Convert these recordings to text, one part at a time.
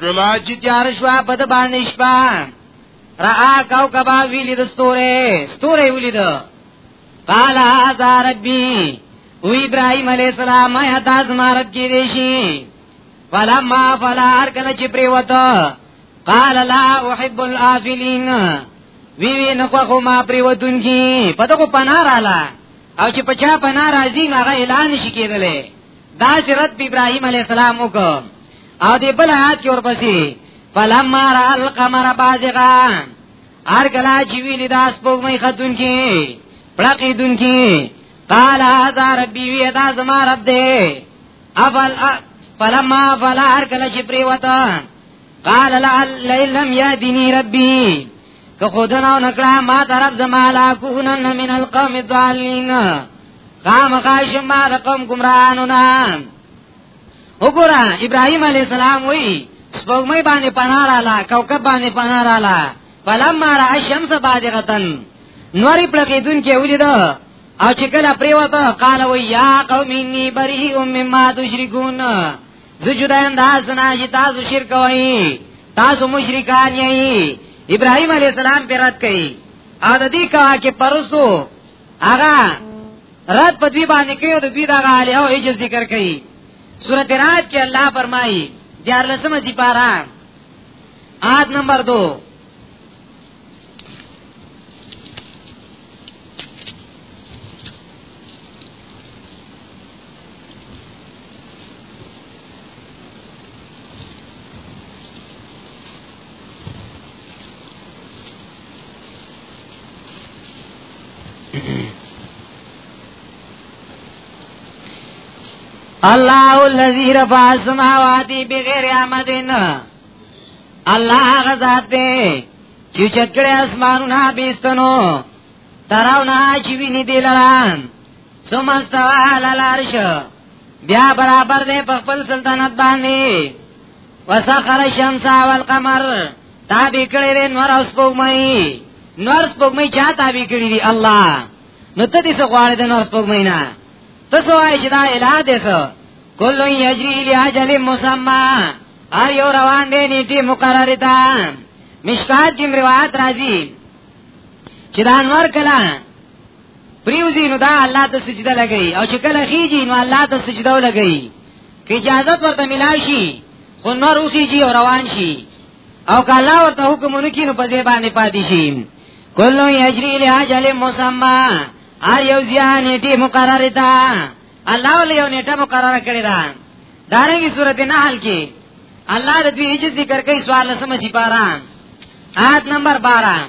کلا چې تیار شو په د باندې شپه را کاو کبا ویلی د ستوره ستوره ویلی د قال هذا ربي او ابراهيم عليه السلام یا تاز مارب کې دی شي فلما فلا هر کله چې پریوته قال لا احب الافلين وی وی نو خو ما پری ودونګي په دغه پنار اعلی او چې په چا پنار راځي نو هغه اعلان شي کېدلې دا چې رد ابراهيم عليه السلام وکړ او دې بل آیات کې ورپسې فلما را القمر بازغا هر کله چې وی لید اس پوغمې خدون کې پړقې دون کې قال هذا ربي وی دا زما رب دې افل فلما فلا هر کله چې پریوتان قال لعل لم يهدني ربي که خودنو نکړه ما طرف زما لا کوهنن من القوم الضالين قام خاشم ما د قوم گمراهانو نه وګوره ابراهيم عليه السلام وی سپوږمۍ باندې پناه رااله کوكب باندې پناه رااله فلما را الشمس بادغتن نوري پلقیدون کې ولید او چې کله پریوته قال وی یا قوم انی بری مما تشركون زه جدا یم دا سنا چې تاسو شرک وایي تاسو مشرکان یې ابراهيم عليه السلام پر رد کړي او د دې کوا کې پرسو هغه رد په دې باندې کې د دې دغه علي او ایجز ذکر کړي سورته رات کې الله فرمایي دیار لسمه سي پارا آد نمبر 2 Thank you. الله الذي رفع السماوات بغیر عمدن الله غزاد دی چې چکړې اسمانونه بیستنو تراو نه چې ویني دلان ثم استوى على العرش بیا برابر دی په خپل سلطنت باندې وسخر الشمس والقمر تابع کړی دی نور او سپوږمۍ نور سپوږمۍ چا تابع کړی دی الله نو ته دې څه غواړې د نور سپوږمۍ نه ته څه وایې چې دا الہ دی څه کل یجری لاجل مسمى هر یو روان دی نیټه مقرره ده مشکات کې روایت راځي چې دا انور کله پریوزی نو دا الله ته سجده لګی او چې کله خیږي نو الله ته سجده لګی که اجازه ورته ملای شي خو نور وخیږي او روان شي او که الله ورته حکم ونکړي نو په دې باندې پاتې شي کله یجری له اجل مسمى هر یو ځان نیټه مقرره ده الله ولې یو نیټه مقرره کړی ده دارنګي سورته نحل کې الله د دوی هیڅ ذکر کوي سوال لسمه سي پارا آیت نمبر 12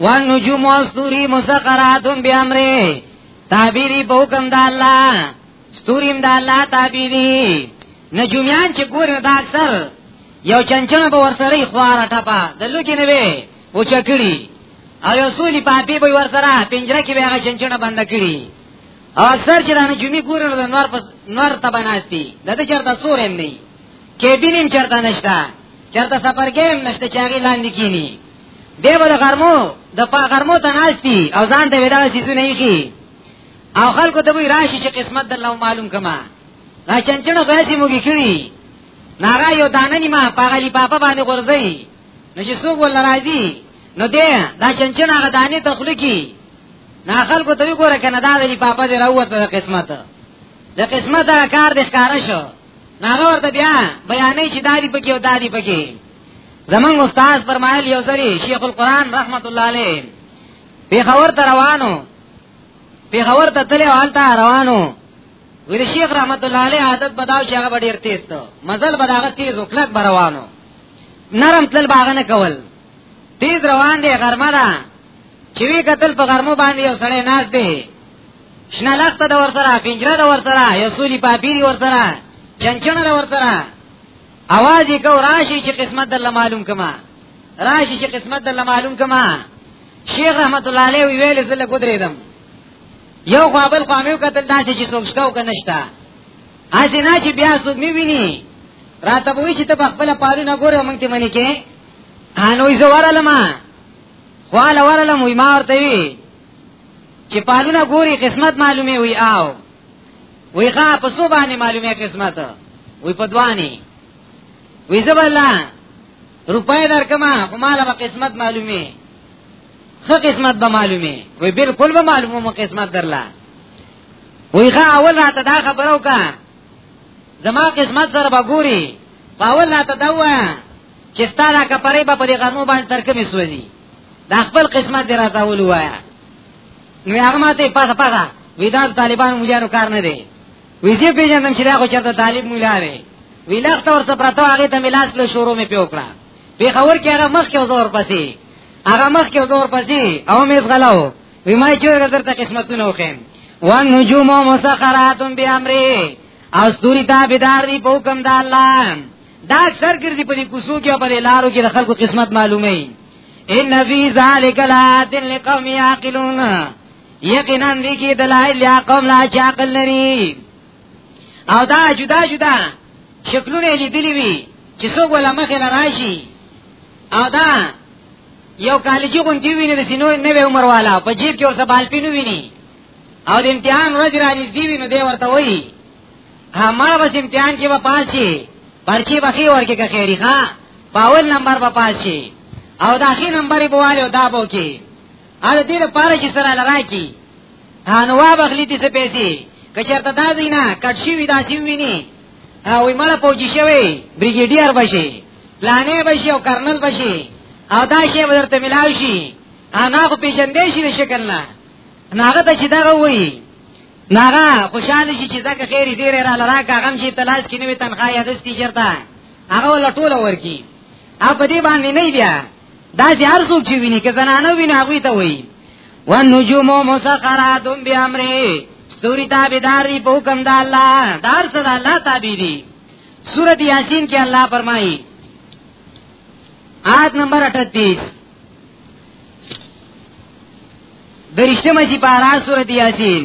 والنجوم والستوری مسخرات بامره تعبیری په حکم د الله ستوریم د الله تعبیری نجومیان چې ګوري دا اکثر یو چنچنه به ورسره خواره ټپه د لوکې نه وي او چکړي او یو سولي پاپی به ورسره پنجره کې به هغه چنچنه بند کړي او اکثر چې دا نجومی ګوري نو د نور په نور ته بناستی د دې چرته سور هم نه کې بینیم چرته نشته چرته سفر کې هم نشته چې هغه لاندې کینی دی به د غرمو د غرمو ته ناشتي او ځان ته ودا سيزونه یې کی او خلکو ته وی راشي چې قسمت د الله معلوم کما دا چنچنه غاسي موږي کړی ناغا یو دانه نیمه پاغلی پاپا باندې غورځي نو چې څوک ول راځي نو دې دا چنچنه هغه دانه تخلقي نا خلکو ته وی ګوره کنه دا دی پاپا دې راوته قسمت د قسمت کار د ښکارا شو هغه ورته بیا بیانې چې دادی پکې او دادی پکې زمون استاد فرمایل یو ځری شیخ القران رحمت الله علیه په خبر ته روانو په خبر ته تلو حالت روانو ویل شیخ رحمت الله علیه عادت بداو چې هغه ډیر تیز ته مزل بداغه تیز او کلک بروانو نرم تل باغ نه کول تیز روان دی غرمه ده چې وی قتل په غرمو باندې یو سړی ناز دی شنه لخته د ورسره پنجره د ورسره یو سولی پاپیری ورسره چنچنه د ورسره اواز یې کو راشي چې قسمت در معلوم کما راشي چې قسمت در معلوم کما شیخ رحمت الله علیه ویل زله ګدریدم یو خو بل خو مې کتل داسې چې څوک شته او کنه شته اځي نه چې بیا څوک مې ویني راته وای چې ته خپل پالو نه ګوره مونږ ته منی کې انوې زوړلم خواله ورلم وې ما ورته وی چې پالونه ګوري قسمت معلومي وي آو وی ښا په سو باندې معلومه قسمت وی په دوانی وی زبلا روپای درکما خو مال به قسمت معلومه خو قسمت به معلومه وی بالکل به معلومه مو قسمت درلا وی ښا اول راته دا خبرو کا زما قسمت سره به ګوري اول راته دا وایا چې ستاره کپرې به په دې غنو باندې ترکمې سوځي دا خپل قسمت دی راته ولوایا نو هغه ماته پاسه پاسه ودا طالبان مولانو کار نه دی ویزه پیژندم چې دا خو چرته طالب مولا دی ویلخت ورته پرته هغه ته ملاس له شروع می پیوکړه په خبر کې هغه مخ کې زور پسی هغه مخ کې زور پسی او مې غلاو وی ما چې ورته درته قسمتونه وخم وان نجوم مسخرات بامره او ستوري تابعدار دي په حکم د الله دا اکثر ګرځي په دې کوسو کې په لارو کې د خلکو قسمت معلومه ان فی ذلک لآیات لقوم یعقلون یقینا دې کې دلایل یا قوم لا عقل لري او دا جدا جدا شکلونه لیدلی وی چې څوک ولا مخه لراشي او دا یو کالجی غونډي ویني د سینو نوې عمر والا په جیب کې ورته بالپینو ویني او د امتحان ورځ را نږدې ویني دی ورته وایي همړ بس امتحان کې به پاس شي پرچی به خي ورکه که خیری ښا پاول نمبر به پاس شي او دا خي نمبر به والو دا بو کې ال دې لپاره چې سره لرا کی هانوا بغلی دې څه پیسې کچرته دا زینا کټ شي ودا شي ویني او مړ پوجي شوی بریګیډیئر بشي لانه بشي او کرنل بشي او دا شی ورته ملاوي شي انا خو پیژندې شي شکل نه ناغه ته چې دا وایي ناغه خوشاله شي چې زکه خیر دې را لرا کاغم شي تلاش کې نوې تنخواه یادستي چرته هغه ول ټوله ورکی ا په دې باندې نه بیا دا چې هر څوک چې ویني که زنانه ویني هغه ته وایي والنجوم مسخرات بامره ستوري تابعدار دي په حکم د الله دار صدا الله تابع دي سورۃ یاسین کې الله فرمایي آیت نمبر 38 درشتمه چې پارا سورت یاسین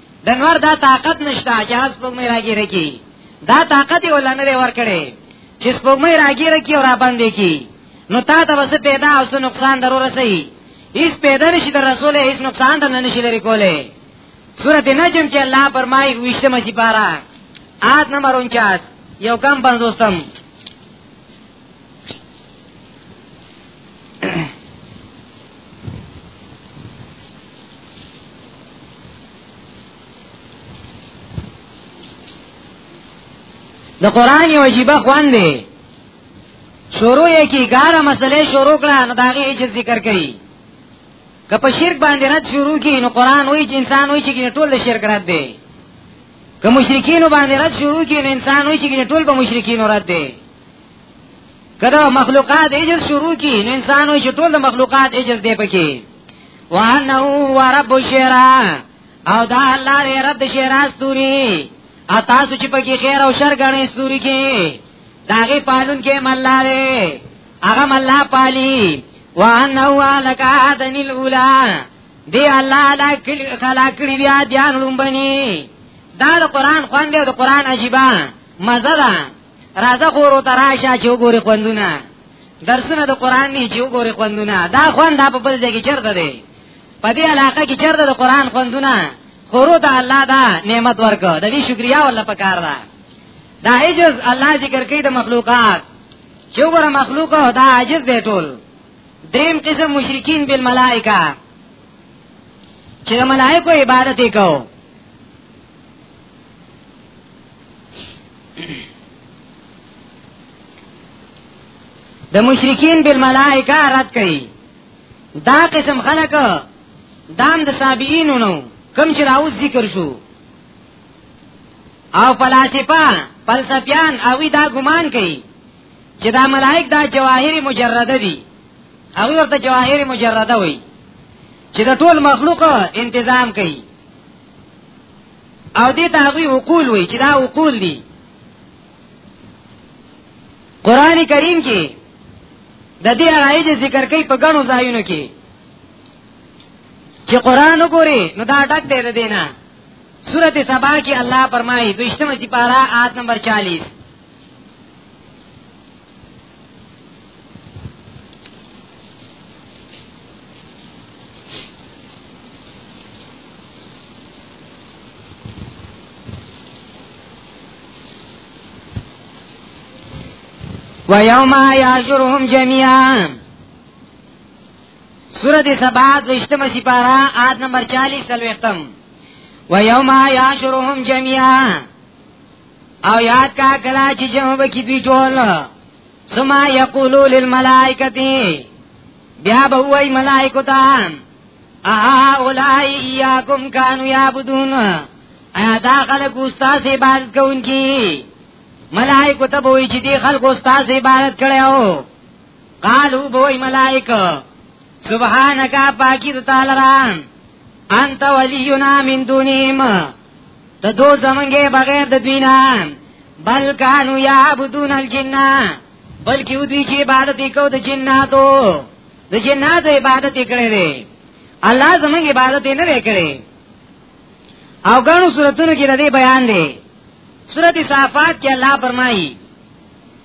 د نور دا طاقت نشته چې اس په مې راګي رکی دا طاقت یې ولنه لري ور کړې چې په مې راګي رکی او را باندې کی نو تا ته وسه پیدا او څه نقصان ضرور رسي هیڅ پیدا نشي در رسول هیڅ نقصان در نه نشي لري کوله سورۃ نجم کې الله فرمایي وشته مې پارا آد نمبر 49 یو کم 50 د قران یو عجیب خوان دی شروع یې کی ګاره مسلې شروع کړه نو داغه یې ذکر کړي کپه شرک باندې رات شروع کی نو قران وایي چې انسان وایي چې ټول د شرک رات دی که مشرکین باندې رات شروع کی نو انسان وایي چې ټول به مشرکین رات دی کله مخلوقات اجل شروع کی نو انسانو چې ټول مخلوقات اجل دی پکې وانه هو رب الشرا او دا الله دې رب شرا استوري ا تاسو چې پکې خیر او شر غنې استوري کې داغه پالون کې ملاله هغه ملا پالي وانه هو لکادن الاولى دی الله لا کل خلق کړی بیا دیان لومبني دا د قران خوان دی د قران عجيبه مزه ده راځه غورو ته راشه چې وګوري خوندونه درسونه د قران نه چې وګوري خوندونه دا خوند دا په بل ځای کې چرته دی په دې علاقه کې چرته د قران خوندونه خورو ته الله دا نعمت ورکړه د دې شکریا ولا پکار ده دا عجز الله ذکر کوي د مخلوقات چې وګوره مخلوق دا عجز دی ټول دریم قسم مشرکین بالملائکه چې د ملائکو عبادت وکاو د مشرکین بالملائکه رد کړي دا قسم خلق دام د تابعین نو کم چې راو ذکر شو او فلاسفه فلسفیان او دا ګمان کوي چې دا ملائک دا جواهر مجرده دي او ورته جواهر مجرده وي چې د ټول مخلوق تنظیم کوي او دې ته هغه عقول وای چې دا عقول دي قران کریم کې د دې راځي چې ذکر کوي په ګڼو ځایونو کې چې قران وګوري نو دا ډک دی د دینه سورته سبا کې الله فرمایي دوشتمه چې پارا آیت نمبر 40 وَيَوْمَ يَحْشُرُهُمْ جَمِيعًا سورة سبا دوشتم سپارا آد نمبر چالیس سلوختم وَيَوْمَ يَحْشُرُهُمْ جَمِيعًا او یاد کا کلا چې جمع بکی دوی ټول سما یقولو للملائکتی بیا به وای ملائکو ته اها اولای یاکم کانو یعبدون ایا دا خلک استاد عبادت کوونکی ملائکو ته به وای چې دی خلک استاد عبادت کړو قالو به وای ملائکه سبحانك پاکی تعالی ران انت ولینا من دونیم ته دو زمنګې بغیر د دینا بل کانو یعبدون الجنہ بلکې دوی چې عبادت وکاو د جناتو د جناتو عبادت کړي دي الله زمنګ عبادت نه وکړي او ګڼو سورتونو کې د دې بیان دی سورته صافات کې الله فرمایي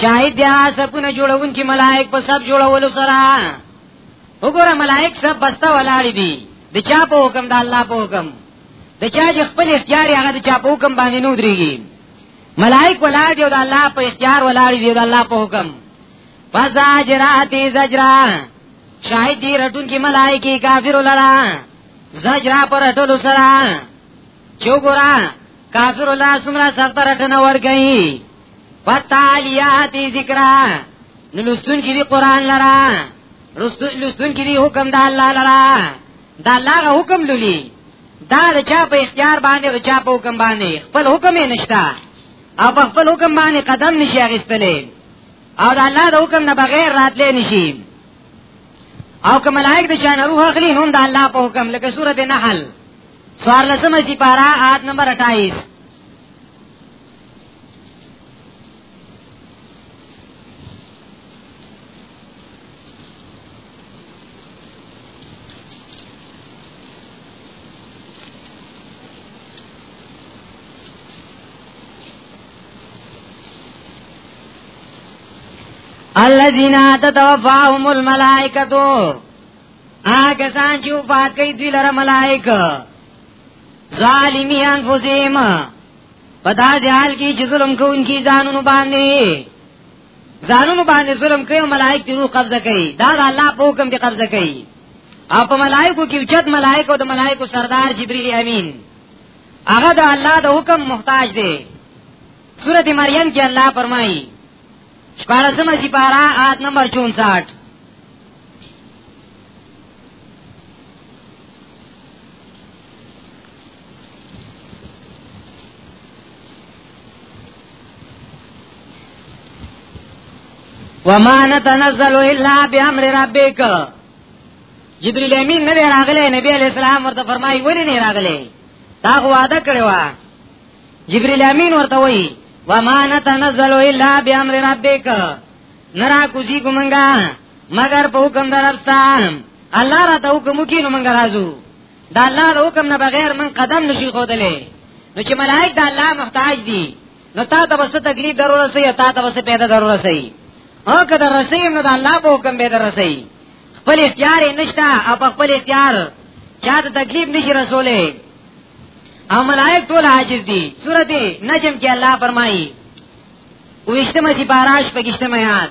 شاید بیا سپونه جوړون چې ملائک په سب جوړولو سره وګوره ملائک سب بستا ولاړ دي د چا په حکم د الله په حکم د چا چې خپل اختیار هغه د چا په حکم باندې نو دريږي ملائک ولاړ دي او د الله په اختیار ولاړ دي او د الله په حکم فزاجراتی زجرا شاید دی رټون کی ملائکی کافر لرا زجرا پر رټولو سره چو ګورا کافر الله سمرا سخت رټنه ور گئی فتالیات ذکر نو لستون کې دی قران لرا لستون کې دی حکم د الله لرا دا الله غ حکم لولي دا د چا په اختیار باندې د چا په حکم باندې خپل حکم یې نشتا او په خپل حکم باندې قدم نشي اخیستلې او د الله د حکم نه بغیر راتلې نشي او که ملائک د شان روح اخلي هم د الله په حکم لکه سورته نحل سوار لسمه سپارا آیت نمبر 28 الذين تتوفاهم الملائکه آګه سان چې وفات کوي دوی لره ملائکه ظالمی انفسهم پدا جهال کی چې ظلم کوونکی ځانونو باندې ځانونو باندې ظلم کوي ملائک تیرو قبضه کوي دا د الله په حکم کې قبضه کوي او په ملائکو کې اوچت ملائکو د ملائکو سردار جبرئیل امین هغه د الله د حکم محتاج دی سورت مریم کې الله فرمایي شپارسمه سپارا آیت نمبر 64 وما نتنزل الا بامر ربک جبرئیل امین نه راغله نبی علیہ السلام ورته فرمایي ولی نه راغله تا خو وعده کړو جبرئیل امین ورته وایي وما نتنزل الا بامر ربک نرا کوزی ګمنګا مگر په حکم درپتا الله را ته حکم وکړي نو موږ راځو دا الله د حکم نه بغیر موږ قدم نشي خودلې نو چې ملائک د الله محتاج دي نو تا ته وسه تکلیف ضرورت سي تا ته وسه پیدا ضرورت سي او کله رسیم نو د الله په حکم به درسي خپل اختیار نشتا او خپل اختیار چا ته تکلیف نشي رسولې او ملائک ټول عاجز دي سورته نجم کې الله فرمایي وشتمه سي باراش پکشتمه یاد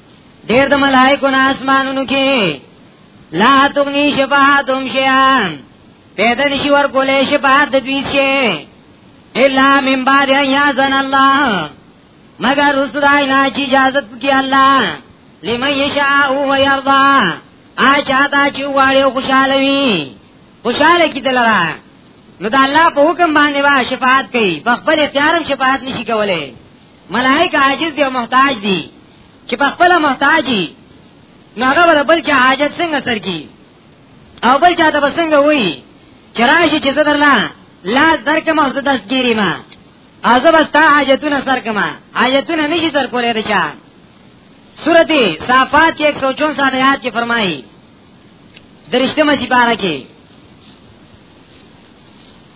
ډیر د ملائکو نه اسمانونو کې لا تغنی شفاعتهم شیئا پیدا نشي ور کولې شفاعت د دوی شي الا من بعد ان یاذن الله مگر رسدای نه چې اجازه کوي الله لمن یشاء او یرضا اچا دا چې واړو خوشاله وي خوشاله کی دلرا نو دا الله په حکم باندې وا شفاعت کوي په خپل اختیارم شفاعت نشي کولای ملائک عاجز دي او محتاج دي چې په خپل محتاجي نو هغه ول بل چې حاجت څنګه سر کی او بل چا ته بسنګ وای چې راشي چې صدر لا لا درک ما زه دستګيري ما ازب استا حاجتونه سر کما حاجتونه نشي سر کولای رچا سورتی صافات کې 164 آیات کې فرمایي درشته مې پارا کې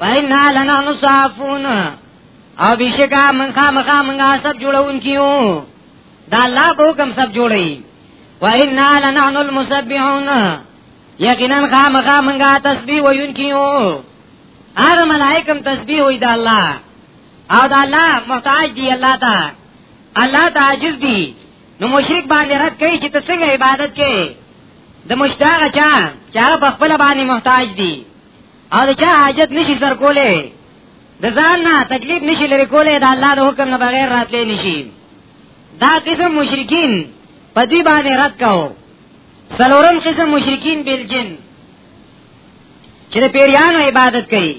وینا لنا نصافون او بشکا من خامخا منگا سب جوڑون کیو دا اللہ پا حکم سب جوڑی وینا لنا نلمسبحون یقینا خامخا منگا تسبیح ویون کیو آر ملائکم تسبیح وی دا اللہ او دا اللہ محتاج دی اللہ تا اللہ تا عجز دی نو مشرک باندې رد کوي چې ته څنګه عبادت کوي د مشتاق چا چا په خپل باندې محتاج دي او د چا حاجت نشي سر کولای د ځان نه تکلیف نشي لري کولای د الله د حکم نه بغیر راتلی نشي دا قسم مشرکین په دې باندې رد کاو سلورم قسم مشرکین بل جن چې د پیریانو عبادت کوي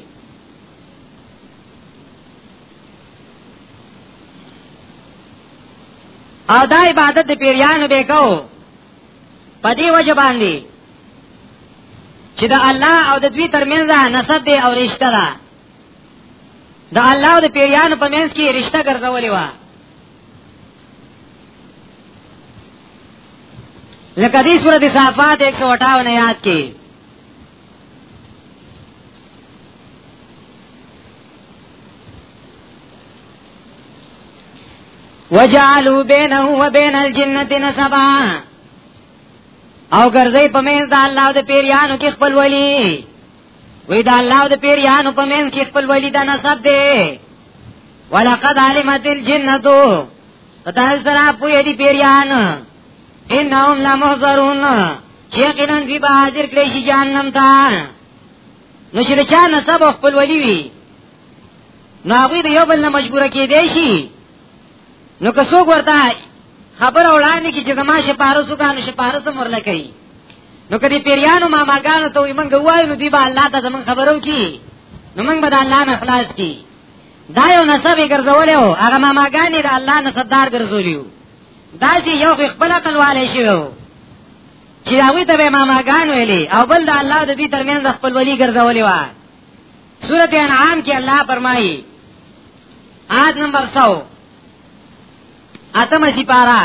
او دا عبادت د پیریانو به کوو په دې وجه باندې چې د الله او د دوی ترمنځ نسب دی او رشتہ ده د الله او د پیریانو په منځ کې رشتہ ګرځولې و لکه دې سورته صفات 158 یاد کې وجعلوا بينه وبين الجنة نسبا او ګرځي په مېز د الله او د پیریانو کې خپل ولی وی د الله او د پیریانو په مېز کې خپل ولی دا نسب دی ولقد علمت الجنة قطعه سره پوی دی پیریان انهم لمحضرون چې یقینا دی به حاضر کړي شي جهنم ته نو چې چا نسب خپل ولی وی نو هغه د یو بل نه مجبور کېدې شي نو که څوک ورته خبر وړاندې کی چې زما شپارسو کانو شپارسو مرله کوي نو کدی پیریانو ماماګانو ته ایمن غوای نو دی به الله ته زمون خبرو کی نو موږ به الله نه خلاص کی دا یو نسب ګرځولې او هغه ماماګانی د الله نه صدر ګرځولیو دا چې یو خپل عقل والے شي چې هغه ته ماماګان ویلي او بل د الله د دې ترمنځ خپل ولی ګرځولې و سورت انعام کې الله فرمایي آد نمبر 100 اتمه سپارا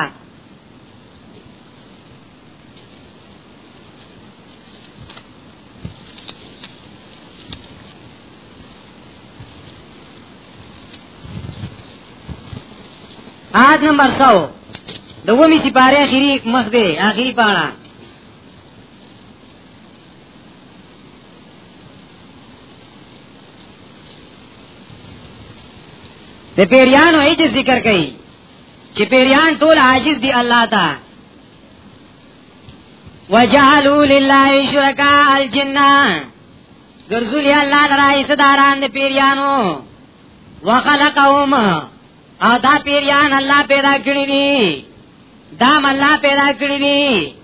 آد نمبر 100 د ومی سپاره اخیری مخ دی اخیری پاڼه د پیریانو هیڅ ذکر کوي چې پیریان ټول عاجز دي الله ته وجعلوا لله شرکاء الجن ګرځول یا الله لرای صداران د پیریانو وخلقهم او دا پیریان الله پیدا کړی دي دا الله پیدا کړی دي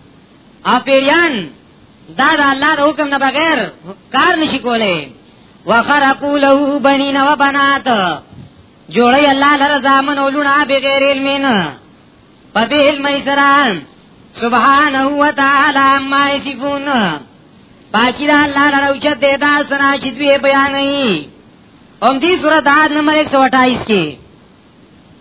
او پیریان دا د الله د حکم نه بغیر کار نشي کولای وخرقوا له بنین و بنات جوړي الله لره زامن اولونه بغیر علمین په به علم ایسران سبحانه و تعالی ما یصفون پاکی دا الله لره اوچت دی دا سنا چې دوی بیانوي هم دې سورۃ آد نمبر 128 کې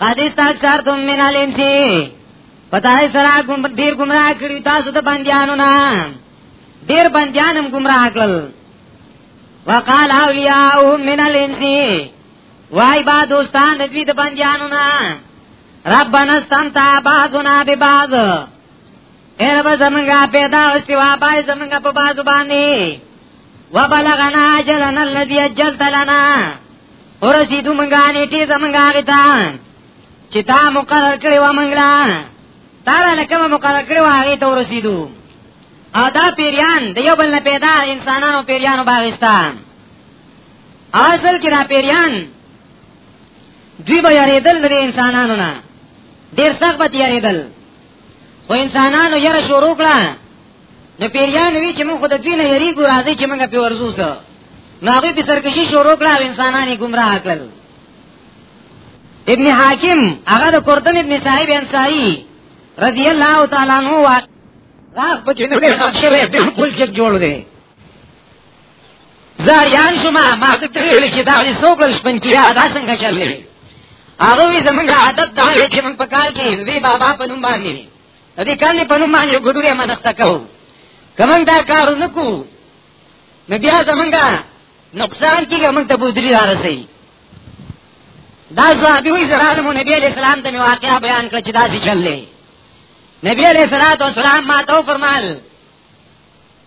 قد استكثرتم من الانس پتاي سره ګم ډیر گمراه کړی تاسو د بندیانو نه ډیر بندیانم گمراه کړل وقال اولیاءهم من الانس وای با دوستان د دوی د بندیانو نه ربنا استمتع بعضنا ببعض اے رب زمنگا پیدا استوا بای زمنگا په بازو باندې وبلغنا اجلنا الذي اجلت لنا ورسیدو منگا نیٹی زمنگا غیتا چی تا مقرر کری و منگلا تارا لکم مقرر کری و آغی تا ورسیدو او دا پیریان دا یو بلن پیدا انسانان و پیریان و باغستان اصل کی دا پیریان دوی با یریدل دا انسانانو نا دیر سخت با یریدل خو انسانانو یره شروع کلا نو پیریان وی چې موږ خود دوی نه یریګو راځي چې موږ په ورزو سو نو هغه په سرکشي شروع کړه او انسانانه گمراه کړل ابن حاکم هغه د قرطن ابن صاحب انصاری رضی الله تعالی عنہ وا غاغ په جنو کې خاطر به خپل چې جوړ دی زاریان شما ما ته ویل چې دا یې څوک لږ پنځه یا دا څنګه چللی هغه زمونږ عادت دا چې موږ په کال کې وی بابا په نوم باندې د دې کاندې په نوم باندې ګډوډه منښت کوو کوم دا کار نکو نو بیا زمونږه نقصان کیږي موږ ته بودری راځي دا صحابي وي زراله مو نبی عليه السلام ته واقعا بیان کړ چې دا څه چللې نبی عليه الصلاه والسلام ما ته فرمایل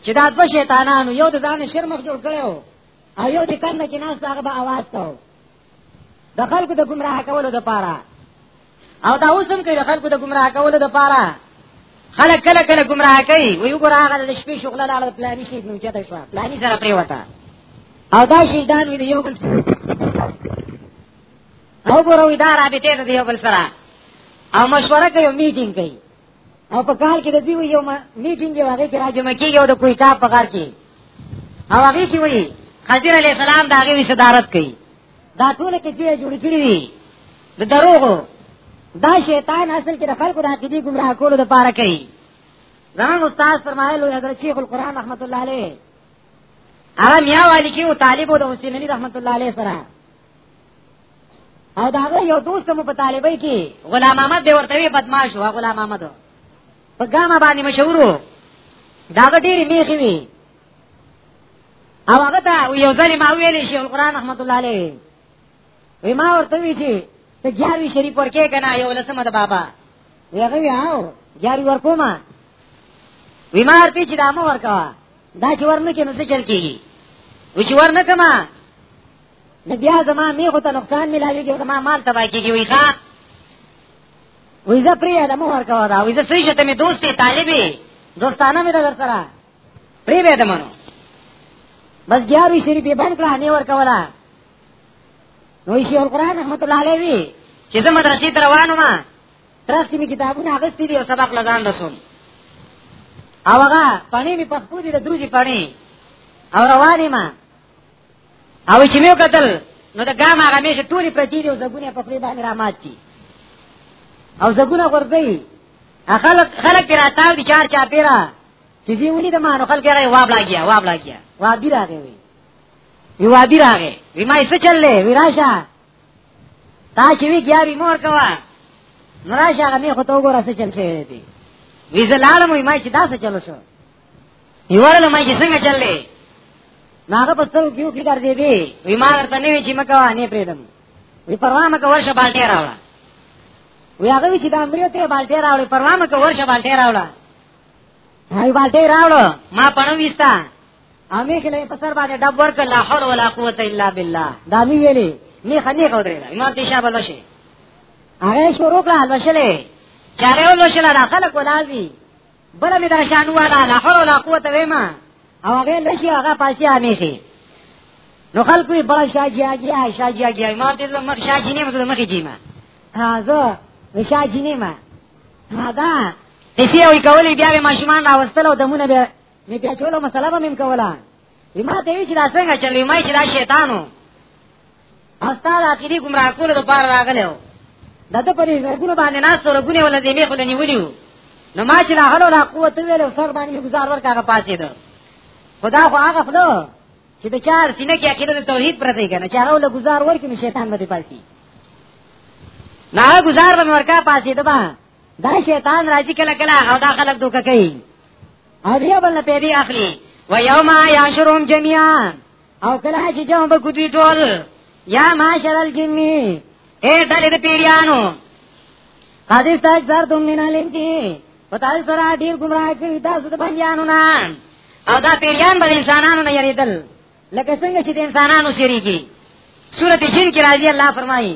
چې دا دوه شیطانانو یو د ځان شرمخ جوړ کړو او یو د کنده کې ناس هغه به आवाज تاو د خلکو د گمراه کولو د پاره او دا اوس هم کوي د خلکو د گمراه کولو د پاره خلک کله کله گمراه کوي وی وګوره هغه د شپې شغل لاړ پلاني شي نو چاته شو پلاني سره پریوتا او دا شیطان وی یو بل او ګورو دا رابطه ده یو بل سره او مشوره کوي میټینګ کوي او په کال کې د دوی یو میټینګ یو هغه کې راځم کې یو د کویتا په کار کې او هغه کې وایي خضر علی السلام دا غوي صدارت کوي دا ټول کې چې جوړ کړی دي د دروغو دا شیطان اصل کې د خلکو د عقیدې ګمراه کولو لپاره کوي زمون استاد فرمایلو حضرت شیخ القرآن رحمت الله علیه هغه میا والی کې او طالب او د حسین علی رحمت الله علیه سره او دا هغه یو دوست مو په طالبای کې غلام احمد دی ورته وی بدمعاش و غلام احمد په ګامه باندې مشهور وو دا ډېری میخي وی او هغه ته یو ځل ما ویلې شیخ القرآن رحمت الله علیه وی ما ورته وی چې ته جاروی شریف ورکې کنه یو لسمه د بابا وی هغه وی هاو جاری ورکوما وی ما ورته چې دا مو ورکوا دا چې ورنکې نو څه چل کیږي و چې ورنکما نو بیا زما میغو ته نقصان ملاویږي زما مال تباہ کیږي وی ښا وی زه پرې دا مو ورکاو دا وی زه سې شته می دوستي طالبي دوستانه مې در سره پرې به دمنو بس ګیاوی شریف به باندې کړه نه ورکولا نو شیخ القرآن رحمت الله علیه وی چې زه مدرسې ته روانم ما ترستی می کتابونه اغستې دي او سبق لزان رسوم او هغه پانی می پخپو دي د دروځي پانی او روانې ما او چې مې قتل نو دا ګام هغه مې ټولې پرتی دی او زګونه په خپل باندې رامات دي او زګونه ورځي خلک خلک کې راتاو دي چار چا پیرا چې دی ولې د مانو خلک راغی واب لاګیا واب لاګیا واب دی راغی وی وی واب دی راغی وی ما یې څه چللې وی راشه تا چې وی ګیا وی مور کوا نو راشه هغه مې خو ته وګوره څه چل شوی دی وی زه لاړم وی ما چې دا څه چلو شو یوار له مې څنګه چللې ناغه په سترو کیو کې کار دی دی وی ما درته نه وی چې مکه نه پریدم وی پروا مکه ورشه بالټی راوړه وی هغه چې د امریو ته بالټی راوړې پروا مکه ورشه بالټی راوړه هاي بالټی راوړو ما پڼو وستا امې کله په سر باندې ډب ورک لا حول ولا قوت الا بالله دا می ویلې می خنې خو درې ما ته شابه لشي هغه شروع کړه لشلې چاره لشلې راخلک ولازي بل می دا شانو والا لا حول ولا قوت وېما او هغه لشي هغه پاسي امي شي نو خلکو یې بل شاجي اجي آی شاجي اجي ما دې مخ شاجي نه مخ جی ما ها زه شاجي نه ما ها دا کسی وی کولی بیا به ماشومان راوستل او دمونه به می بیا چولو مسله به مم کوله ما ته وی چې دا څنګه چلی ما چې دا شیطانو استاد اخیری گمراه کول د پار راغلو دته پرې زګونه باندې ناس سره ګونه ول دې می خو نه نیولیو نو ما چې لا هلو لا قوت ویل سر باندې گزار ورکاغه پاتې ده خدا خو هغه فلو چې د چار سینه کې عقیده توحید پرته کنه چې هغه له گزار ورکې نو شیطان باندې پاتې نه گزار به ورکا پاتې ده با دا شیطان راځي کله کله او دا خلک دوکه کوي او بیا بل نه پیری اخلي و یوم یاشرهم جميعا او کله چې جمع به کو دوی ټول یا معاشر الجنی اے ډلې د پیریانو قد استجرتم من الانجی پتاوی سره ډیر گمراه کړی تاسو د بندیانو نه او دا پیریان به انسانانو نه یریدل لکه څنګه چې د انسانانو شریکی سورته جن کې راځي الله فرمایي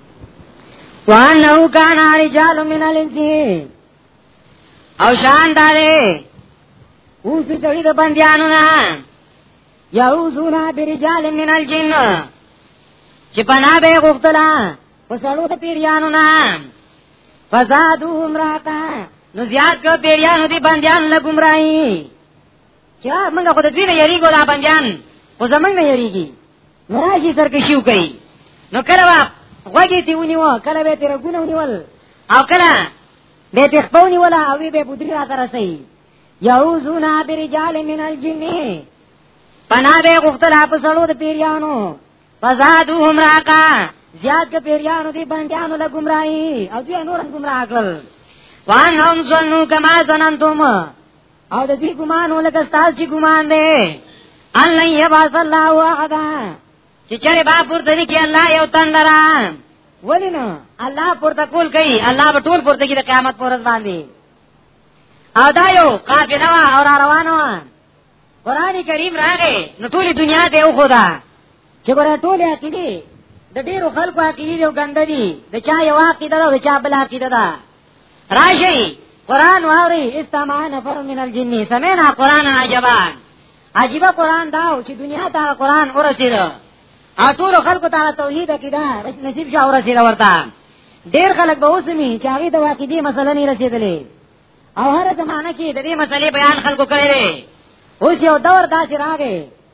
وانه کان رجال من الانس او شان داري اوس سړي د بنديانو نه یو زونا برجال من الجن چې پنا به غوښتلا په سړو د پیریانو نه فزادوهم راتا نو زیاد کو پیریانو دی بندیان له گمراهی چا موږ خو د دوی نه یریګو دا بندیان خو زمنګ نه یریږي راشي سرکشي وکړي نو کله وا غوږی تی ونیو کله به تیر ګونه ونیول او کله به تیر خپونی ولا او به بودری را ترسي یعوذنا برجال من الجن پنا به غختل اپ سړو د پیریانو فزادوهم راقا زیاد ک پیریانو دی بندیانو له گمراهي او دوی نور گمراه کړل وان هم ظنوا کما ظننتم او د دې ګمان ولکه ستاسو چې ګمان دی الله یبعث الله احد چې چرې با پورته نه کی الله یو تن لرا ولینو الله پورته کول کوي الله به ټول پورته کی د قیامت پر ورځ باندې او دا یو قافله او را روانو قران کریم راغې نو ټول دنیا ته یو خدا چې ګوره ټول عقیده د ډیرو خلکو عقیده یو ګنده دي د چا یو عقیده ده د چا بل عقیده ده راشي قران واوري استماع نفر من الجن سمعنا قران عجبا عجیب قران دا چې دنیا ته قران ورسید او ټول خلکو ته توحید عقیده نصیب شو ورسید ورته ډیر خلک به اوسمي چې هغه د واقعي مسله نه رسیدلې او هر زمانہ کې د دې مسلې بیان خلکو کړي اوس یو دور داسې راغی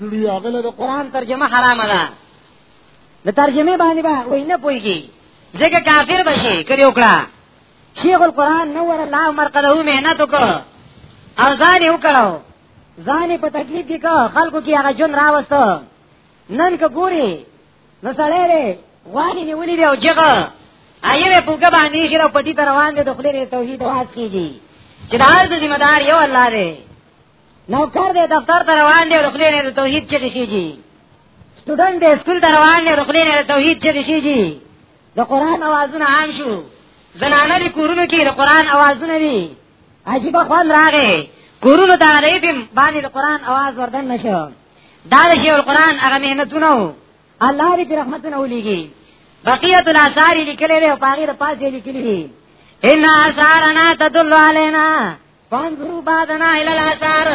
کړی هغه له قران ترجمه حرامه ده د ترجمه باندې به وای نه پويږي ځکه کافر بشي کړي وکړه شیخ القران نور الله مرقده مهنت وکړ او ځان یې وکړو ځان په تکلیف کې خلکو کې هغه جون راوستو نن که ګوري نو سړی دی غواړي نیولې دی او جګه ایوه پوګه باندې شي او پټي تر روان دي د خپل توحید واس کیږي چې دا د ذمہ دار یو الله دی نو کار دې دفتر تر روان دي د خپل توحید چې کیږي سټوډنټ دې سکول تر روان دي د خپل توحید چې کیږي د قران اوازونه عام شو زنانه دې کورونو کې د قران اوازونه دي عجیب خوان راغې کورونو ته دې باندې د قران اواز وردن نشو دا د شیخ القرآن هغه مهنتونه وو الله دې رحمتونه ولېږي بقیت الاثار لیکلې له پاغي د پاس دې لیکلې دي ان اثارنا تدل علينا فانظروا بعدنا الى الاثار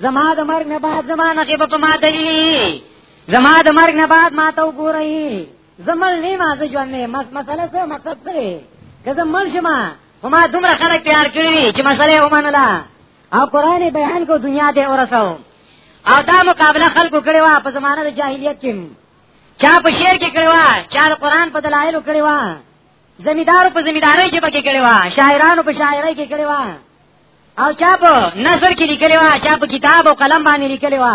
زما د مرګ نه بعد زما نه په ما دلیل زما د مرګ نه بعد ما ته وګورئ زمل نه ما ځ ژوند نه مس مسله څه مقصد څه که زمل شمه هما دومره خلک تیار کړی چې مسله ومنله او قران بیان کو دنیا ته ورسو او دا مقابله خلکو کړي وا په زمانه د جاهلیت کې چا په شعر کې کړي وا چا د قران په دلایلو کړي وا زمیدارو په زمیدارۍ کې پکې کړي وا شاعرانو په شاعرۍ کې کړي وا او چا په نثر کې لیکلي وا چا په کتاب او قلم باندې لیکلي وا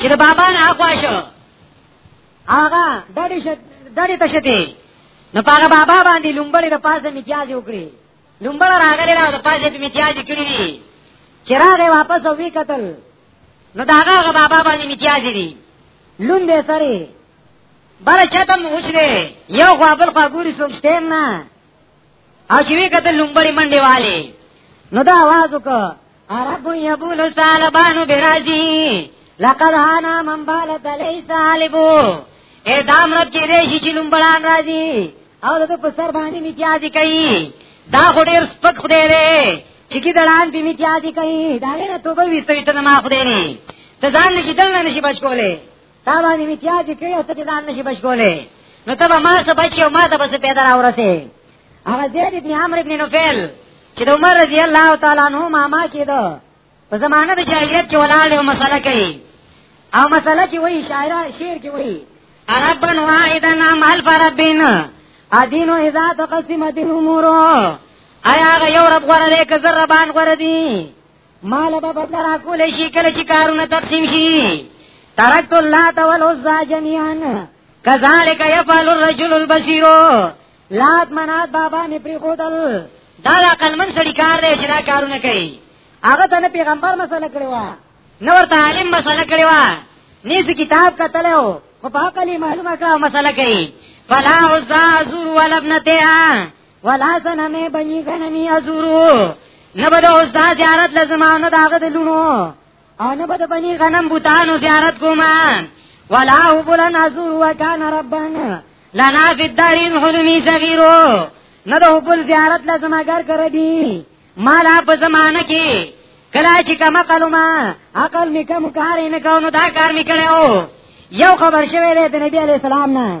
چې بابا نه اخواشه هغه ډډې شد ډډې تشته نو پاګه بابا باندې لومبړې د پاسه میتیاج وکړي لومبړ راغلی را د پاسه په میتیاج کړی دي چې راغې واپس وې قتل نو دا هغه بابا باندې میتیاج دي لوم به سره بل چاته موچ دی یو خو بل خو ګوري سوچتم نه اچوی کتل لومبړی منډی والی نو دا आवाज وکړه عرب یبول طالبان برازی لقد هانا من بالت علی طالبو اے دام رب کې ریشي چې لومبړان راځي او د په سر باندې میتیازي کوي دا غډیر سپک خدای دی چې کی دړان به میتیازي کوي دا غره توبه وستوي ته ما خدای نه ته ځان نشي دلته نشي بچ کولای تا باندې میتیا چې کوي او ته ځان نشي بچولې نو ته به ما څه بچي او ما ته به څه پیدا راورسې هغه زید ابن عمرو ابن نوفل چې د عمر رضی الله تعالی عنہ ماما کېدو په زمانه د جاهلیت کې ولاړ یو مسله کوي او مسله کې وایي شاعر شعر کې وایي عربن واحدا نام الف ربین ادینو اذا تقسم دین امورو آیا هغه یو رب غره دی که زر ربان غره دی مال به بدل را کول شي کله چې کارونه تقسیم شي ترکت الله تعالی وزا جميعا کذالک یفعل الرجل البصیر لات منات بابا می پری خودل دا عقل من سړی کار دی چې دا کارونه کوي هغه ته پیغمبر مسله کړو نو ورته عالم مسله کړو نیس کتاب کتلو خو په عقل معلومه کړه مسله کوي فلا عزا زور ولبنتها ولا سنمه بنی سنمی ازورو نبد اوس دا زیارت لزمانه داغه د لونو او نبد بنی غنم بوتانو زیارت کومان ولا هو بلن ازور وکان ربنا لنا فی الدارین حلمی صغیرو نه د خپل زیارت لازم اگر کړ دی مال په زمانہ کې کلا چې کما کلمه عقل می کم کار نه کاو نو دا کار می کړو یو خبر شوی دی د نبی علی السلام نه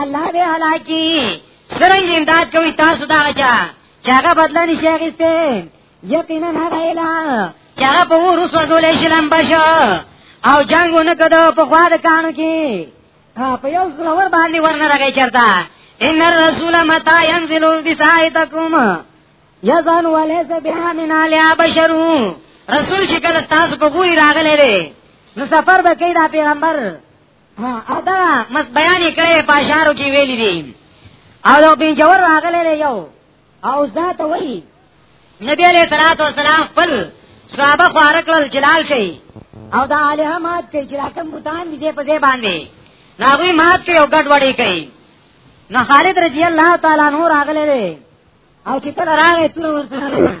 الله دې هلاکی سرنګ امداد کوي تاسو دا چا چې هغه بدل نشي اخیسته یقینا هغه اله چې هغه په ورس ورغول شي لمبشه او جنگونه کده په خوا د کانو کې په یو څلور باندې ورنه راغی چرتا ان الرسول متا ينزل بسايتكم یزان ولیس بها من علیا بشرو رسول چې کله تاسو په ګوی راغلی دی نو سفر به کوي دا پیغمبر او دا مس بیان کړي په اشارو کې ویل دي او دا بن جوور راغله یو او ذات وایي نبی علیہ الصلوۃ والسلام خپل صحابه خوار کړل جلال شي او دا الہ مات کې چې راکم بوتان دي په دې باندې ناغوی مات کې او ګډ وړي کوي نو خالد رضی الله تعالی عنہ راغله او چې کله راغی تور ورته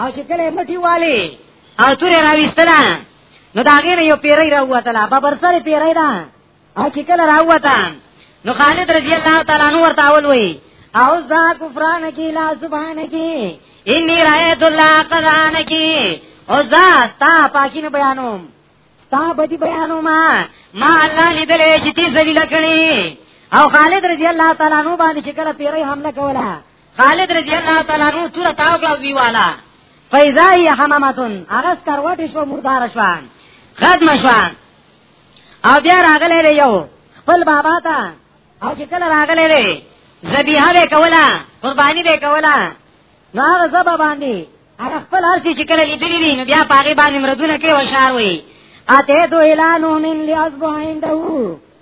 او چې کله مټي والی او تورې راويستله نو دا غیر یو پیری راووتله په برسره پیری دا او چې کله راووته نو خالد رضی الله تعالی عنہ ورته اول وی او ذا کفران کی لا سبحان کی انی رایت الله قران کی او ذا تا پاکین بیانوم تا بدی بیانو ما ما الله لیدلې چې تی ذلیل کړي او خالد رضی الله تعالی عنہ باندې چې کله پیری حمله کوله خالد رضی الله تعالی عنہ تور تاو کړو دیوالا فیزای حمامتون هغه سکروټ شو مردار شو ختم شو او بیا راغله دی یو خپل بابا ته او چې کله راغله دی ذبیحه به کوله قربانی به کوله نو هغه زبا باندې هغه خپل هر څه چې کله لیدلی دی نو بیا پاغي باندې مردونه کوي او شار وي اته دو اعلانو من لاذبه عنده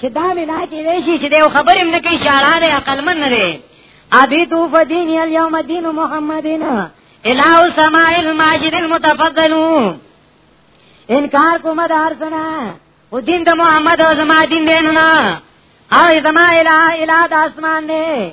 چې دا مې دا کې ویشي چې دیو خبرې نه کوي شاړه دی عقل من نه دی ابي تو فدين اليوم دين محمدين اله سماع الماجد المتفضل انکار کومه د ارسنا او دین د محمد او زما دین دی نه او زما اله اله د اسمان نه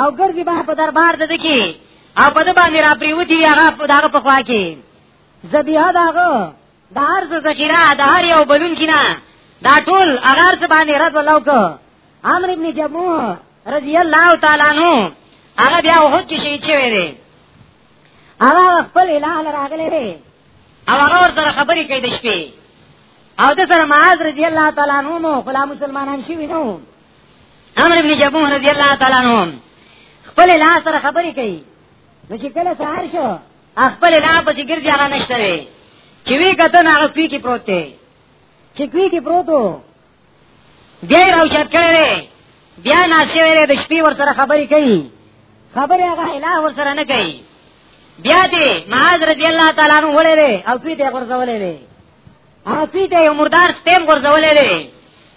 او ګرځي به په دربار د دکی او په د باندې را پریوتی هغه په دغه په خوا کې زبیه داغه د هر څه ذخیره د هر یو بلون کینا دا ټول هغه څه باندې رد ولاو کو عمرو ابن جمو رضی الله تعالی عنہ هغه بیا وحد کې شهید شوی دی هغه خپل الہ لراغله دی او هغه ور سره خبرې کوي د شپې او د سره معاذ رضی الله تعالی عنہ مو خلا مسلمانان شوی نو عمرو بن جبون رضی الله تعالی عنہ خپل لا سره خبرې کوي نو چې کله سهار شو خپل لا په ذکر دی هغه نشته وي چې وی کته نه هغه کوي کې پروت دی چې کوي کې پروت وو بیا راو چت کړي بیا ناشې ویلې د شپې ور سره خبرې کوي خبرې هغه اله ور سره نه کوي بیا دې معاذ رضی الله تعالی عنہ وړلې او کوي دې ورځولې هغه پیته یو مردار سپیم ګرځولې دی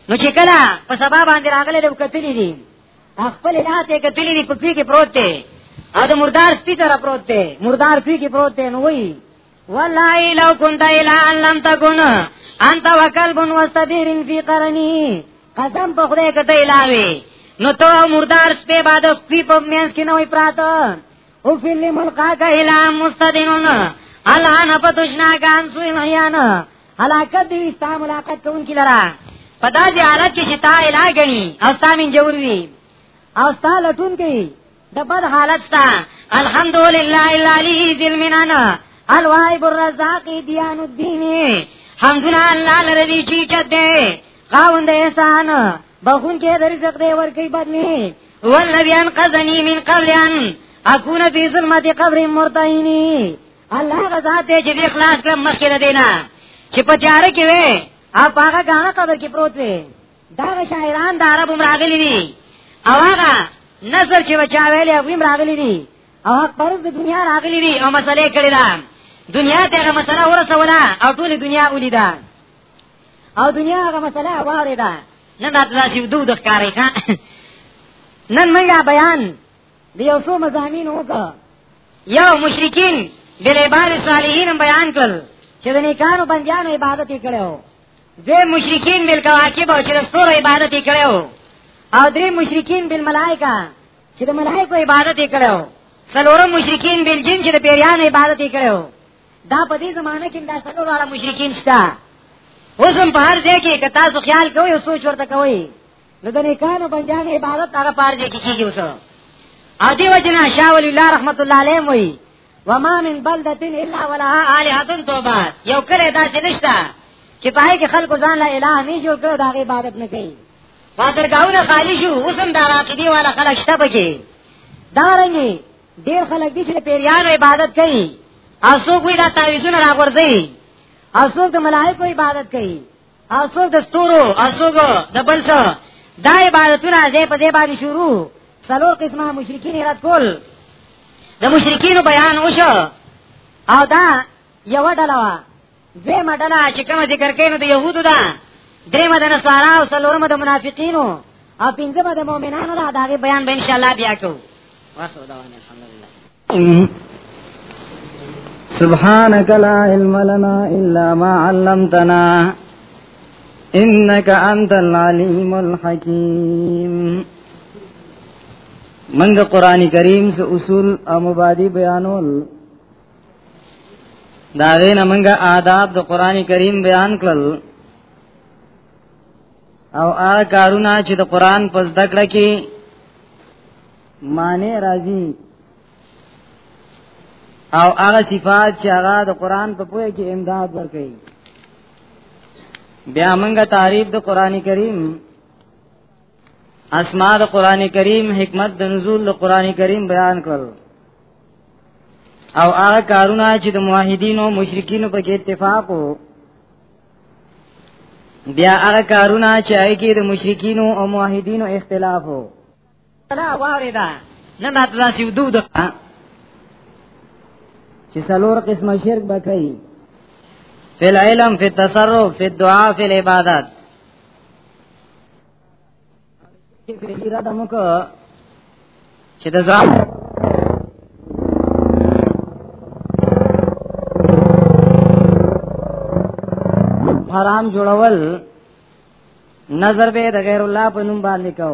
نو چې کله په سبا باندې راغله د کتلې دي خپل لاته کتلې دي په کې پروت دی او د مردار سپی تر پروت دی مردار سپی کې پروت دی نو وایي والله لو كنت الى ان لم تكن انت وكلب واستبير في قرني قسم په خدای کته علاوه نو ته مردار سپی باندې سپی په مینس کې نه وي پراته او فل ملقا کایلا مستدینون الا نفتشنا کان سوی میان حلاکت دی ستا ملاقات کون کی لرا پدا دی حالت کې شتا الا غنی او ستا من جوړ وی او ستا لټون کی د بد حالت ستا الحمدلله العلی ذل منان الوای برزاق دیان الدین حمدنا الله لری چی چته خاوند احسان بخون کې د رزق دی ورکی بدلی والذي انقذني من قبل ان اكون في ظلمه قبر مرتين الله غزا ته چې دې خلاص کړم مخکې نه دینا چې په جاره کې وې او هغه غاڼه قبر کې پروت وې دا شاعران د عربو راغلي دي او هغه نظر چې بچا ویلې هغه راغلي دي او حق پرز د دنیا راغلي دي او مسلې کړي دا دنیا ته هغه مسله ورسوله او ټول دنیا ولیدا او دنیا هغه مسله واره ده نن راځي دوه د ښکارې ښا نن موږ بیان دی یو څو مزامین وکړه یو مشرکین بل عباد صالحین بیان کړل چې د نیکانو بندیانو عبادت یې کړو دوی مشرکین بل کواکب او چې د ستورو عبادت یې کړو او درې مشرکین بل ملائکه چې د ملائکو عبادت یې کړو څلورم مشرکین بل جن چې د پیریانو عبادت یې کړو دا په دې زمانه کې دا څلور واړه مشرکین شته اوس هم په هر ځای کې که تاسو خیال کوئ او سوچ ورته کوئ نو د نیکانو بندیان عبادت هغه پار ځای کې کیږي اوس او دی وجنا شاه ولی الله رحمت الله علیه وی وما من بلدة الا ولها آلهة توبه یو کله دا چې نشته چې پای کې خلکو ځان له الہ نه جوړ کړو دا عبادت نه کوي فاتر گاونه خالی شو اوس هم دا راکې دی والا خلک شته پکې دا رنګي ډیر خلک دي چې پیریانو عبادت کوي او څوک وی دا تعویذونه راغورځي او څوک د ملائکو عبادت کوي او څوک د ستورو او څوک د بل څه دا عبادتونه دې په دې باندې شروع څلور قسمه مشرکین رات کول د مشرکین بیان وشو او دا یو ډله زه مدلا چې کوم ذکر کینو د يهودو دا درېمه د نصارا او څلورمه د منافقینو او پنځمه د مؤمنانو دا دغه بیان به ان شاء الله بیا کوو واسو دا ونه الحمدلله سبحانك لا علم لنا الا ما علمتنا انك انت العليم الحكيم من د قران کریم سے اصول او مبادی بیانول دا غینه منګه آداب د قران کریم بیان کړل او آ کارونه چې د قران په زده کړه کې معنی راځي او هغه صفات چې هغه د قران په پوهه کې امداد ورکړي بیا منګه تعریف د قران کریم اسماء د قران کریم حکمت د نزول د قران کریم بیان کړل او هغه کارونه چې د موحدین او مشرکین په کې اتفاق وو بیا هغه کارونه چې هغه کې د مشرکین او موحدین اختلاف وو دا واردا نه ماته داسې ودو ده چې څلور قسمه شرک بکای فی العلم فی التصرف فی الدعاء فی العبادت چې پیری را دمو کو چې د ځان حرام جوړول نظر به د غیر الله په نوم باندې کو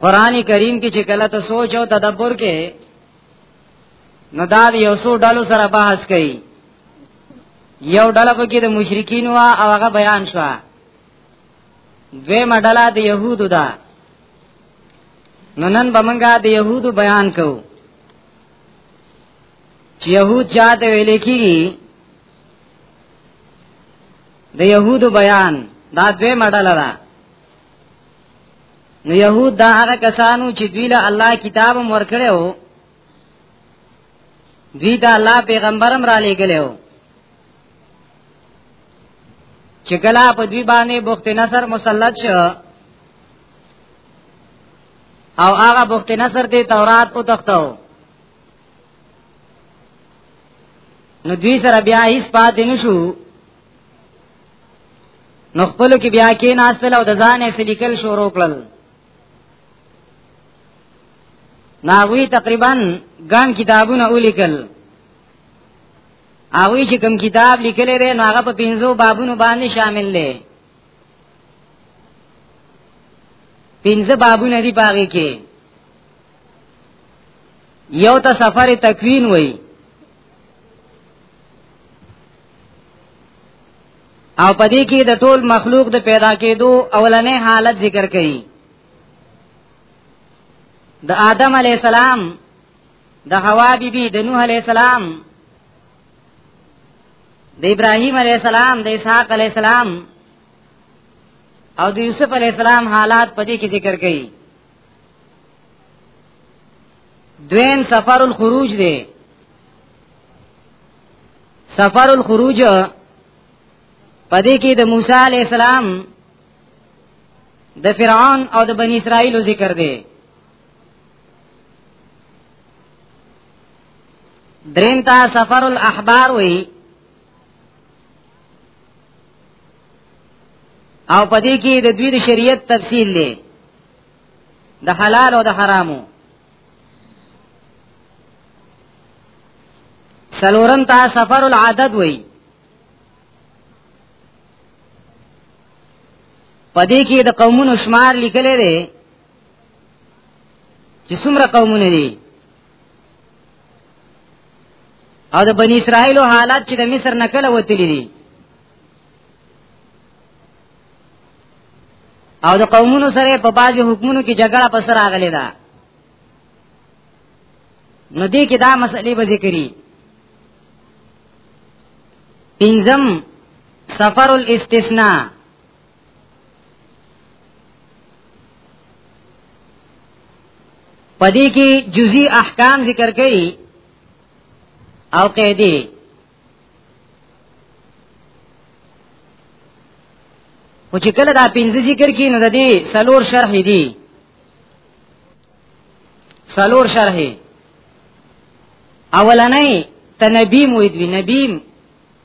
قران کریم کې چې کله ته سوچ او تدبر کې نو دا یو څو ډلو سره بحث کړي یو ډله پکې د مشرکین وا او هغه بیان شو دوی مډله د يهودو ده نو نن بمنګا د يهودو بیان کوو چې يهود چاته ویل کیږي د يهودو بیان دا دوی مډل ده نو يهود دا هغه کسانو چې دوی له الله کتاب ورکړو دوی دا الله پیغمبرم را لېګلو چې کله په دوی باندې بوخت نصر مسلط شو او هغه بوخت نصر دی تورات او تختو نو دوی سره بیا هیڅ پاتې نشو نو خپل کې بیا کې ناستل او د ځانې سلیکل شروع کړل ناغوی تقریبا ګڼ کتابونه ولیکل هغه چې کوم کتاب لیکل لري نو هغه په پنځو بابونو باندې شامل دی پنځه بابونه دي پاره کې یو ته سفر تکوین وای او پدې کې د ټول مخلوق د پیدا کېدو اولنې حالت ذکر کړي د آدم علی السلام د حوا بی بی د نوح علی السلام د ابراهیم علی السلام د اسحاق علی السلام او د یوسف علی السلام حالات پدې کې ذکر کړي دویم سفر الخروج دی سفر الخروج پدې کې د موسی علی السلام د فرعون او د بنی اسرائیل ذکر دی دریم تا سفر الاحبار وی او پدې کې د دوی د شریعت تفصیل دی د حلال او د حرامو سلورم تا سفر العدد وای پدې کې د قومونو شمار لیکلې ده چې څومره قومونه دي او د بنی اسرائیل حالات چې د مصر نه کله وتلی دي او د قومونو سره په بازي حکمونو کې جګړه پس راغلی ده نو دې کې دا مسلې به ذکرې پنځم سفر الاستثناء پدې کې جزئی احکام ذکر کړي او قیدی خو چې کله دا پنځه ذکر کړي نو د دې سلور شرح دي سلور شرح اولنې تنبیم وې دوی نبیم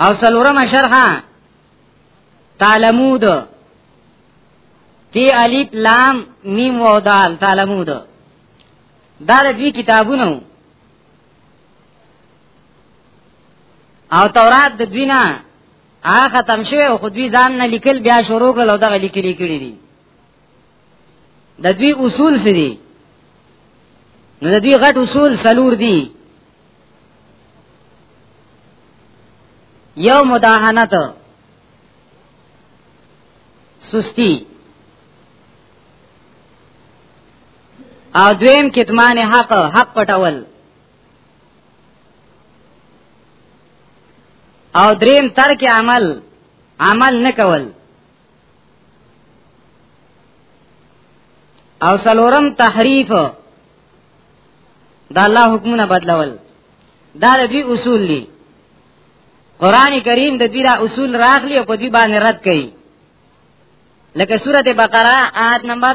او سلورم شرحا تعلمود تی علیب لام میم و دال تعلمود دا د دوی کتابونو او تورات د دوی نه هغه ختم شوی او خو دوی ځان نه لیکل بیا شروع کړل او دغه لیکلي کړی دي د دوی اصول څه دي نو د دوی غټ اصول سلور دي یو مداهنت سستی او دویم کتمان حق حق پټول او دریم ترک عمل عمل نکول او سلورم تحریف دا الله حکمونه بدلول دا د دوی اصول دي قران کریم د دوی دا اصول راخلی او په دوی باندې رد کړي لکه سورته بقره آیت نمبر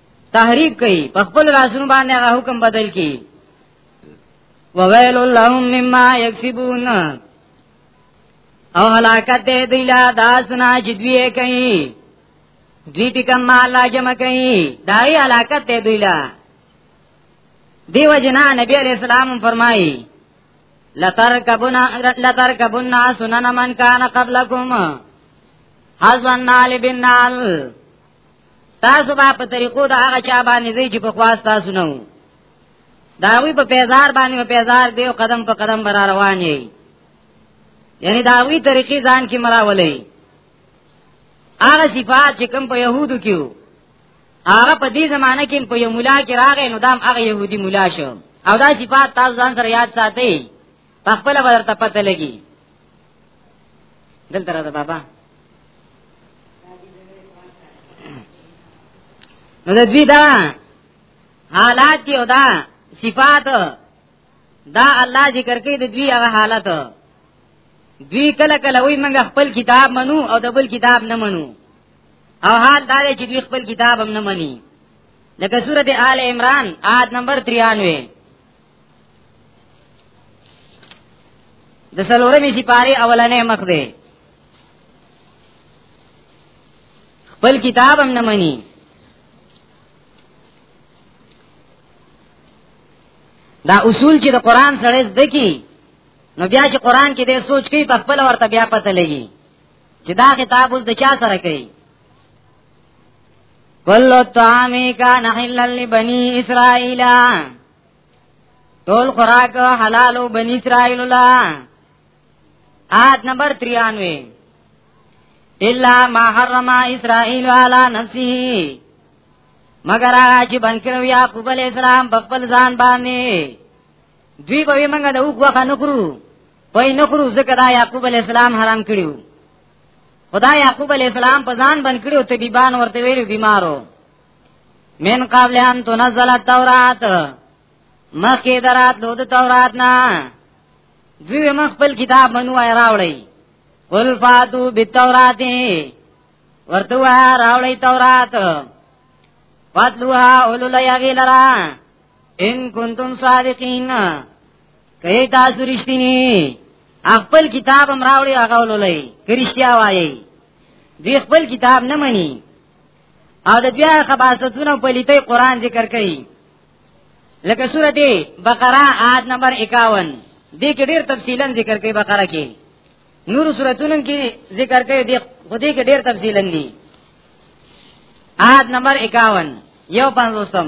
تحریک کوي په خپل لاسونو باندې هغه حکم بدل کی وویل اللهم مما یکسبون او هلاکت دې دی لا داسنا چې دوی کوي دوی په کوم مال جمع کوي دا یې هلاکت دې دی لا دیو جنا نبی علیہ السلام فرمایي لترکبن لترکبن سنن من کان قبلکم حزن نال بنال تاسو به په طریقو دا هغه چا باندې دی چې په خواص تاسو نه وو دا وی په پیزار باندې په پیزار دی قدم په قدم بر روان یې یعنی دا وی طریقې ځان کې مراولې هغه صفات چې کوم په يهودو کې وو هغه په دې زمانه کې په یو مولا کې راغی نو دام هغه يهودي مولا شو او دا صفات تاسو ځان سره یاد ساتئ په خپل ورته پته لګي دلته راځه بابا نو د دوی دا حالات دی او دا صفات دا الله ذکر کوي د دوی هغه حالت دوی کله کله وای موږ خپل کتاب منو او د بل کتاب نه منو او حال دا دی چې دوی خپل کتاب هم نه مني لکه سورته آل عمران آیت نمبر 93 د سلورمې سپاره اولنې مخ دی خپل کتاب هم نه مني دا اصول چې د قران سره زده کی نو بیا چې قران کې دې سوچ کوي په خپل ورته بیا پته لګي چې دا کتاب اوس د چا سره کوي کل الطعام کان حلل لبنی اسرائیل ټول خوراک حلال او بنی اسرائیل الله آیت نمبر 93 الا ما حرم اسرائیل علی نفسه مگر هغه چې بنکرو یعقوب علی السلام په خپل ځان باندې دوی به موږ د اوخ وخه نکرو پي نکرو ځکه دا یعقوب علی السلام حرام کړیو خدای یعقوب علی السلام په ځان بنکړو طبيبان ورته ویلو بیمارو من قبل ان تنزل التورات مخکې درات لود تورات نه دوی مخ خپل کتاب منو راوړی قل فاتو بالتورات ورته راوړی تورات فاتلوها اولو لیاغی لرا ان کنتم صادقین کئی تاسو رشتینی خپل کتاب امراوړي هغه ولولئ کرشتیا وایي دوی خپل کتاب نه مني او د بیا خباستونه په لیتې قران ذکر کړي لکه سورته بقره آیت نمبر 51 دې کې ډېر تفصیلا ذکر کړي بقره کې نور سوراتونو کې ذکر کړي دې خو دې کې ډېر تفصیلا دي آیت نمبر 51 یو پنځوستم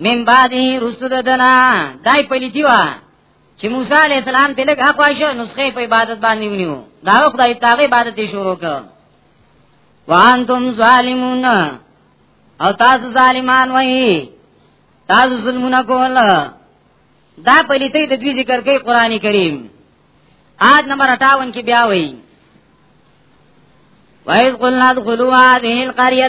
من بعدی رسول دنا دای پلیتی وا چې موسی علی السلام تلک حق واشه نسخه په عبادت باندې ونیو دا خدای تعالی عبادت شروع کړ وانتم ظالمون او تاسو ظالمان وای تاسو ظلمونه کول دا پلیتی د دوی ذکر کوي قران کریم آد نمبر 58 کې بیا وای وایز قلنا ادخلوا هذه القريه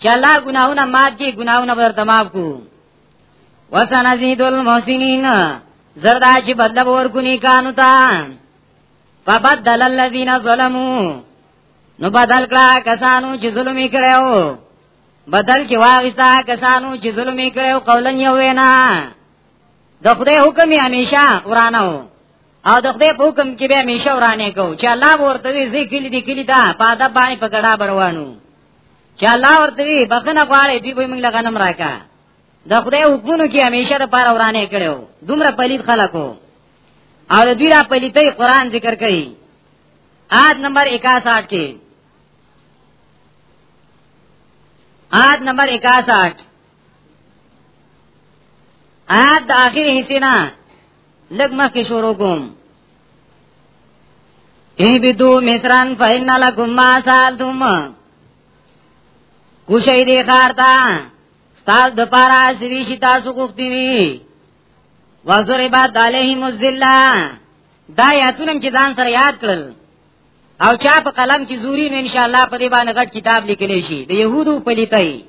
چې الله ګناهونه مات دي ګناهونه به درته معاف کو وسنزيد المحسنين زردا چې بدل ورکو نه کانو تا فبدل الذين ظلموا نو بدل کړه کسانو چې ظلم کړو بدل کې واغستا کسانو چې ظلم کړو قولن یو وینا د خدای حکم یې همیشه ورانه وو او د خدای په حکم کې به همیشه ورانه کو چې الله ورته وی ذکر دي کلی دا پاده باندې پکړه بروانو چې الله ورته وی بخنه غواړي دی به موږ له غنم راکا د خدای حکمونو کې همیشه د پاره ورانه کړو دومره پلید خلکو او د دوی را پلیتې قران ذکر کړي آد نمبر 61 کې آد نمبر 61 آد د اخر حصے نه لګ ما کې شروع کوم ای بدو مصران فین لکم ما سالتم کوشی دی خارتا ستاز دپارا سویشی تاسو گفتی وی وزر عباد علیهم الزلہ دا یاتونم چې ځان سره یاد کړل او چا په قلم کې زوري نو ان شاء الله په دې باندې غټ کتاب لیکل شي د يهودو په لیکي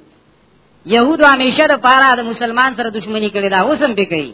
يهودو همیشه د پاره د مسلمان سره دښمنی کړی دا اوسم به کوي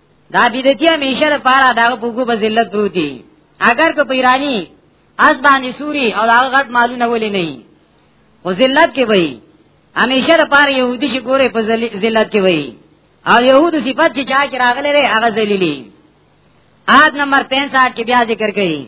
دا بدعتي همیشه د پاره دا بوګو په ذلت پروتي اگر که په ایرانی از باندې سوري او دا غټ مالونه ولې نه وي خو ذلت کې وي همیشه د پاره يهودي چې ګوره په ذلت کې وي او يهودو صفات چې چا کې راغلي هغه ذلیلي آد نمبر 65 کې بیا ذکر کړي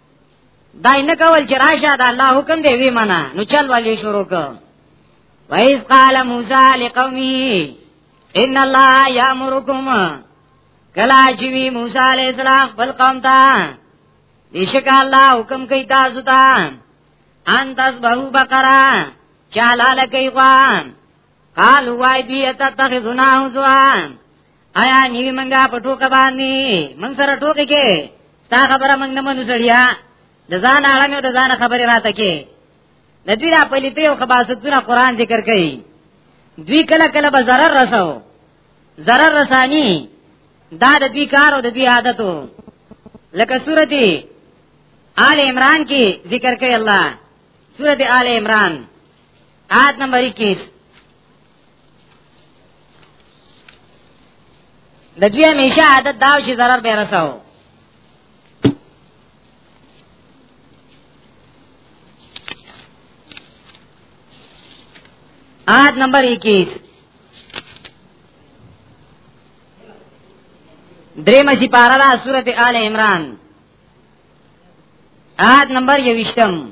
دای نه کول چې راشه د الله حکم دی وی معنا نو چل والی شروع ک وایز قال موسی لقومه ان الله یامرکم کلا چې وی موسی علی السلام بل قوم ته بیشک الله حکم کوي تاسو ته ان تاسو به بقره چالاله کوي غوان قال وای بی اتتخذنا هزوا آیا نیوی منګه په ټوکه باندې من سره ټوکه کې تا خبره منګ نه منو سړیا د ځان عالم او د ځان خبره راته کې د دې را پلیته او خباستونه قران ذکر کوي دوی کله کله به zarar رسو zarar رسانی دا د دې کار او د دې عادتو لکه سورتی آل عمران کې ذکر کوي الله سورتی آل عمران آیت نمبر 21 د دوی همیشه عادت داو چې ضرر به رساو آد نمبر 21 درې مې پارا دا سورته آل عمران آد نمبر 21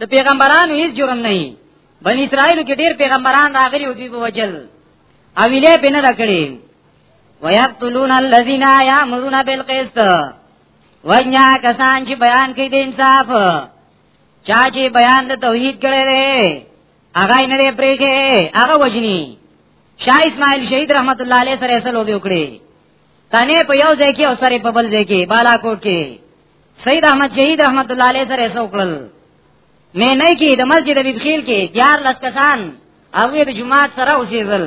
د پیغمبرانو هیڅ جرم نه وي بن اسرائیل کې ډیر پیغمبران راغلي او دوی په وجل او ویلې په نه راکړي ويقتلون الذين يأمرون بالقسط وجنا کسان چې بیان کوي د انصاف چا چې بیان د توحید کړي لري هغه نه لري پرېږي هغه وجني شاه اسماعیل شهید رحمت الله علیه سره سره وکړي تنه په یو ځای کې او سره په بل ځای کې بالاکوټ کې سید احمد شهید رحمت الله علیه سره سوکل مې نه کې د مسجد بخیل کې دیار لس کسان هغه د جماعت سره اوسېدل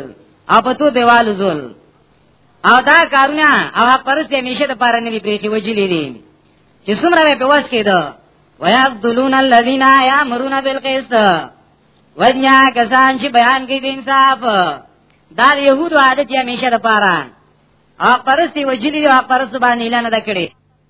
او په تو دیوال زول او دا کارونه او پرست همیشه د پاره نه پریخي وجلې دي چې څومره په واس کې ده ويقتلون الذين يأمرون بالقسط وجنا کسان چې بیان کوي د انصاف دا يهودو عادت همیشه د پاره او پرست وجلې او پرست باندې اعلان نه کړي